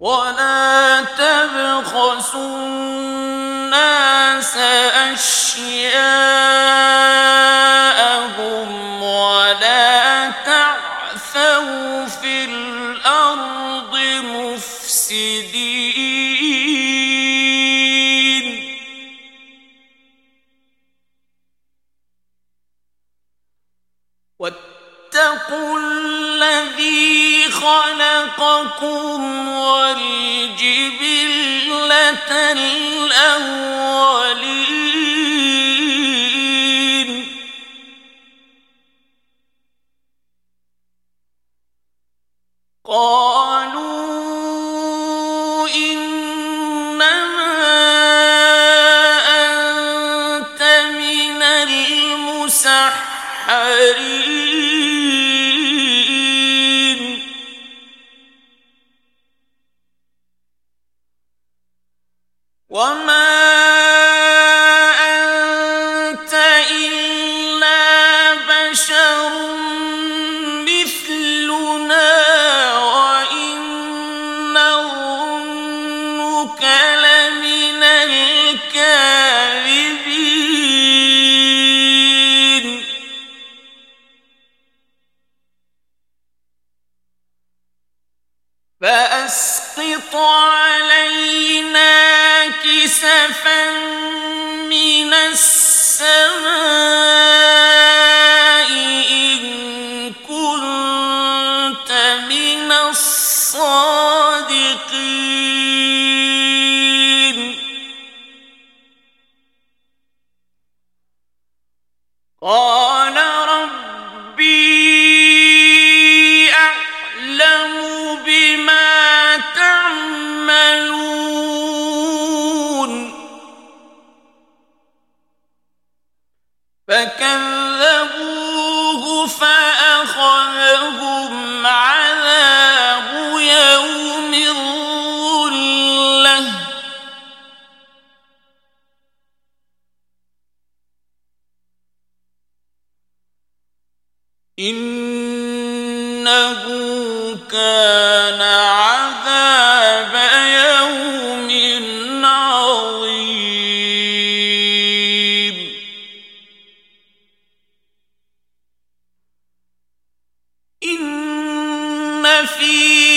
ولا تبخسوا الناس أشياءهم ولا تعثوا في الأرض مفسدين واتقوا الذي خلقكم والجبلة الأولين. قالوا إنما أنت من المسحرين. إنه كان عذاب يوم عظيم. إن في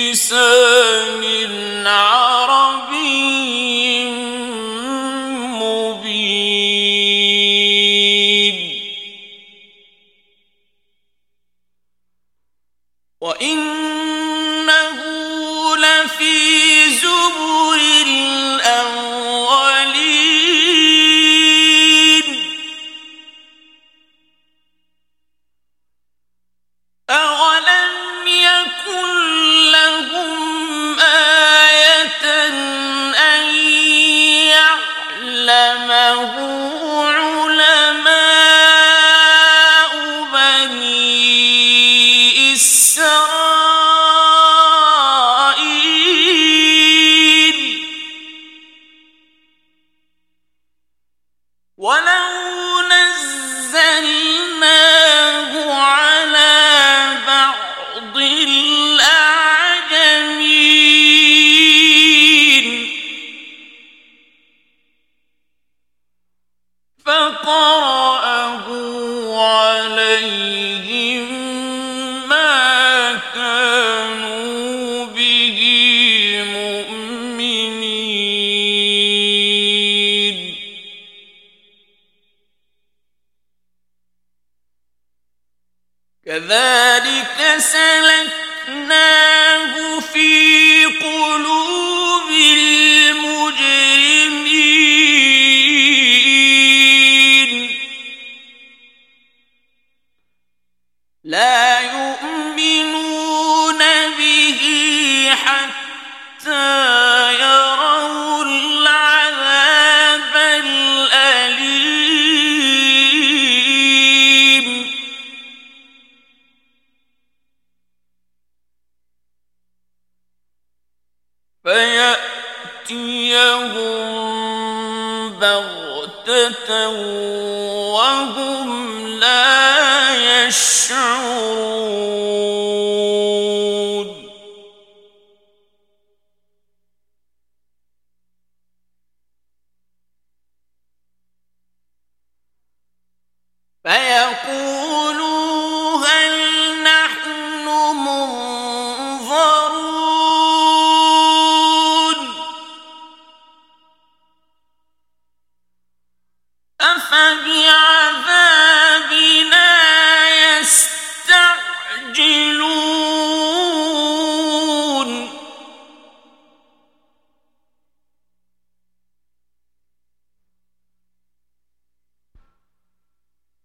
بلسان عربي كذلك سلكناه في قلوب وهم لا يشعرون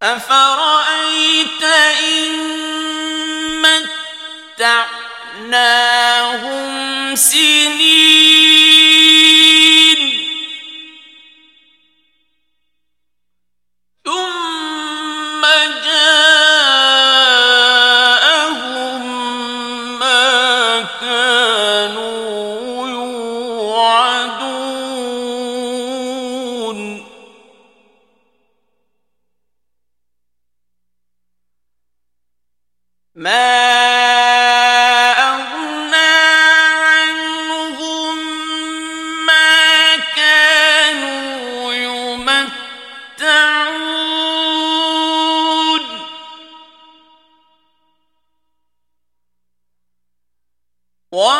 أفر وہ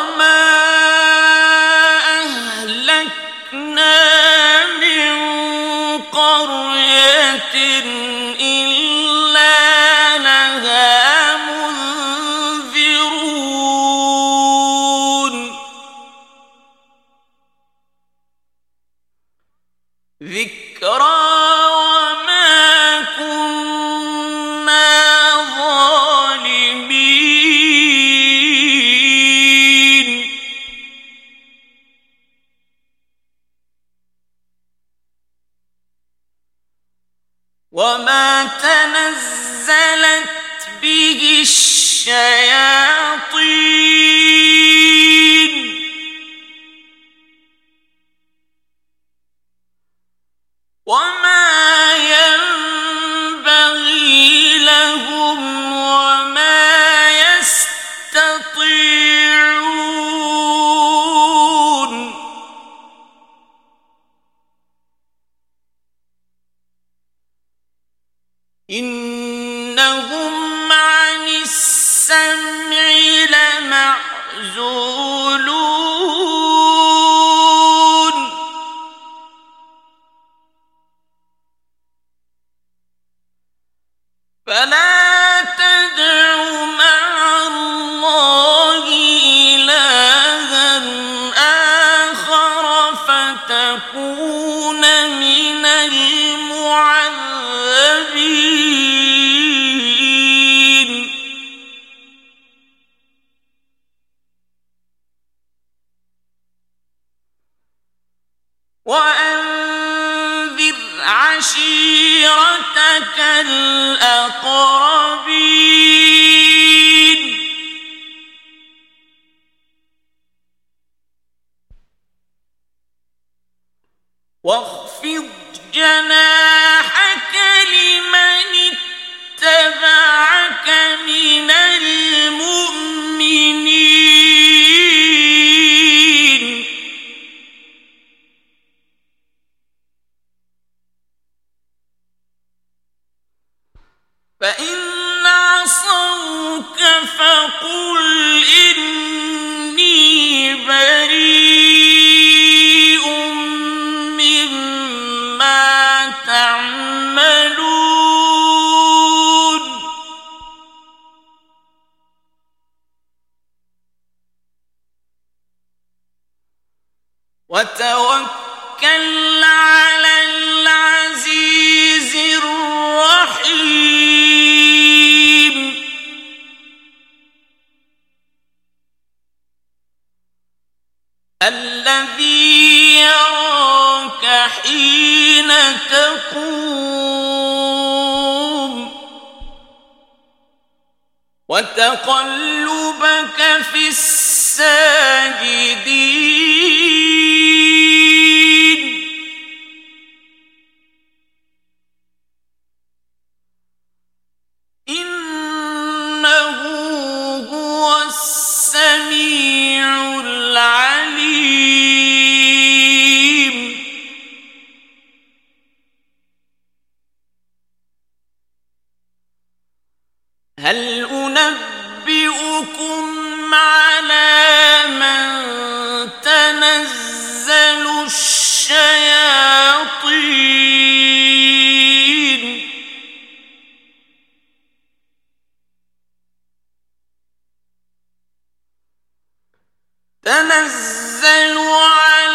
واہ وأنذر عشيرتك الأقربين. واخفض جناحك لمن اتبعك وتوكل على العزيز الرحيم. الذي يراك حين تقوم. وتقلبك في الساجدين. هل أنبئكم على من تنزل الشياطين؟ تنزل على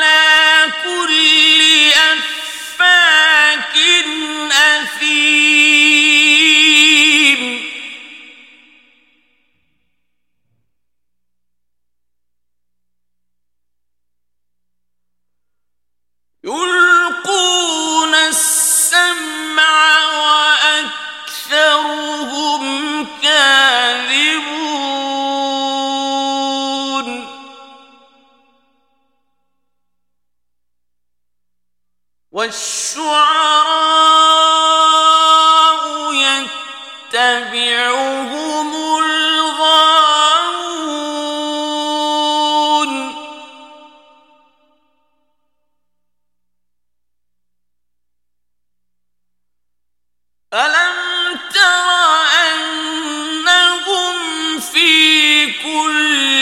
والشعراء يتبعهم الغاوون. ألم تر أنهم في كل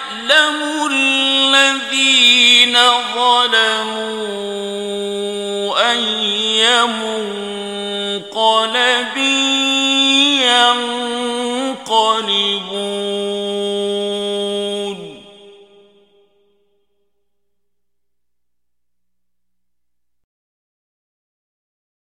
الذين آمنوا وعملوا الصالحات وذكروا الله الذين ظلموا أي منقلب